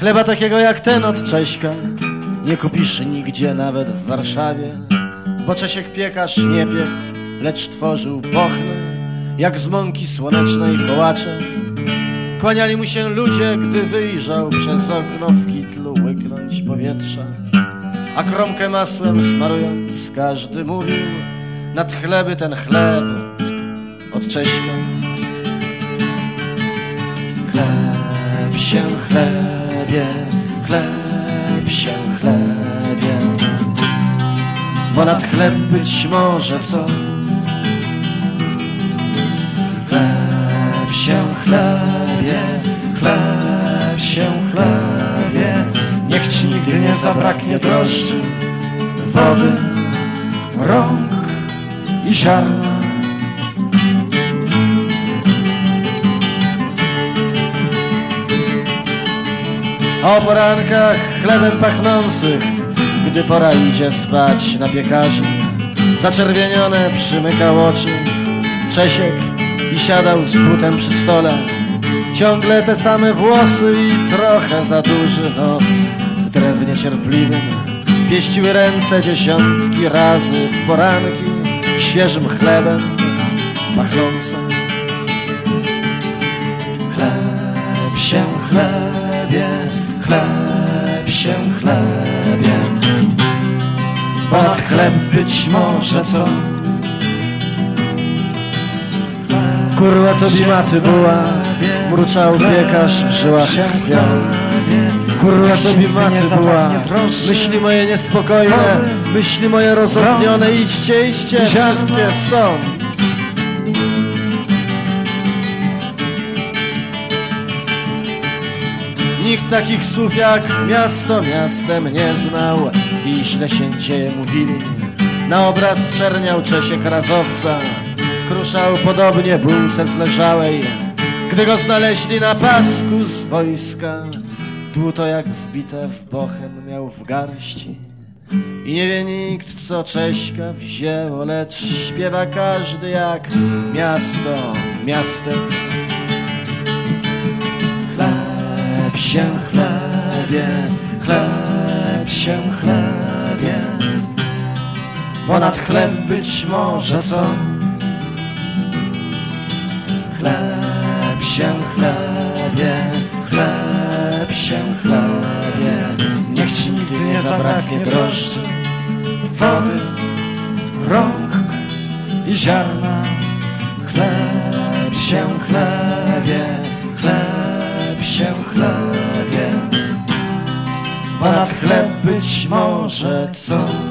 Chleba takiego jak ten od Cześka nie kupisz nigdzie, nawet w Warszawie, bo Czesiek piekarz nie piekł, lecz tworzył pochny, jak z mąki słonecznej kołacze. Kłaniali mu się ludzie, gdy wyjrzał przez okno w kitlu łyknąć powietrza, a kromkę masłem smarując, każdy mówił nad chleby ten chleb od Cześka. Chleb się chlebie, chleb się chlebie, bo nad chleb być może co? Chleb się chlebie, chleb się chlebie, niech ci nigdy nie zabraknie drożdży, wody, rąk i ziarna. O porankach chlebem pachnących, gdy pora idzie spać na piekarzy. Zaczerwienione przymykał oczy, Czesiek i siadał z butem przy stole. Ciągle te same włosy i trochę za duży nos w drewnie cierpliwym. Pieściły ręce dziesiątki razy w poranki świeżym chlebem pachnące. Chleb się chlebie, ponad chleb być może co? Kurwa to bimaty była, mruczał piekarz w żyłach krwią. Kurwa to bimaty była, myśli moje niespokojne, myśli moje rozognione, idźcie, idźcie, wszystkie stąd. Takich słów jak miasto miastem nie znał i źle się dzieje mówili. Na obraz czerniał Czesiek razowca, kruszał podobnie bułce zleżałej. Gdy go znaleźli na pasku z wojska, dłuto jak wbite w bochen miał w garści. I nie wie nikt, co Cześka wzięło, lecz śpiewa każdy jak miasto miastem. Chleb się chlebie, chleb się chlebie, ponad chleb być może co? Chleb się chlebie, chleb się chlebie, niech ci nigdy nie zabraknie drożdży, wody, rąk i ziarna. Chleb się chlebie, ponad chleb być może co?